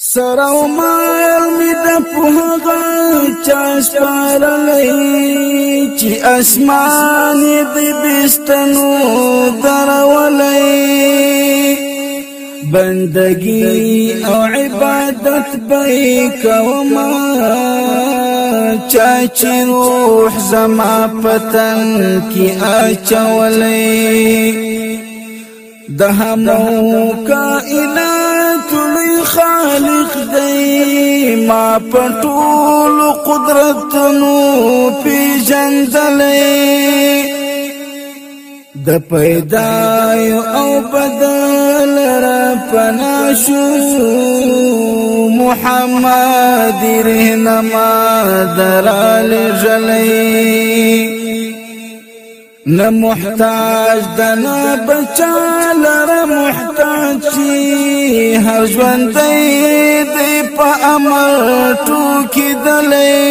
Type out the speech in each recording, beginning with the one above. سره مال می د پوهغه چا سپارلې چې اسمان دې بستنو درولې بندگی او عبادت به کوما چا چې روح زما پتن کی اچولې دهمو کائنات لخان دی ما پټول قدرت نو پیژندلې د پیدا او بدل را پنا شو محمد رهنما درال جلې نه محتاج د نه بچا لره محتاج هر ژوند دی دی په امر ټوکی دلې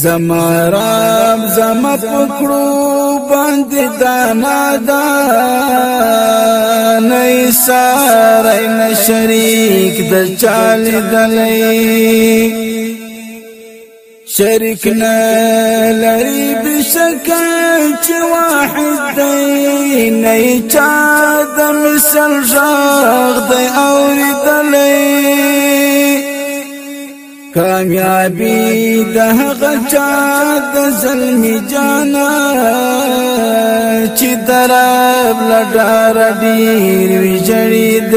زمراب زمت پکړو باندې دانا دا نه سارای نشریک د چال دلې شریک نه لري بشکل چې واحد دی نه چا د مثل ژغ دی اوریدل کامیابی د هغه چا د زلمی جانا چې درب لډار ډیر وی جړید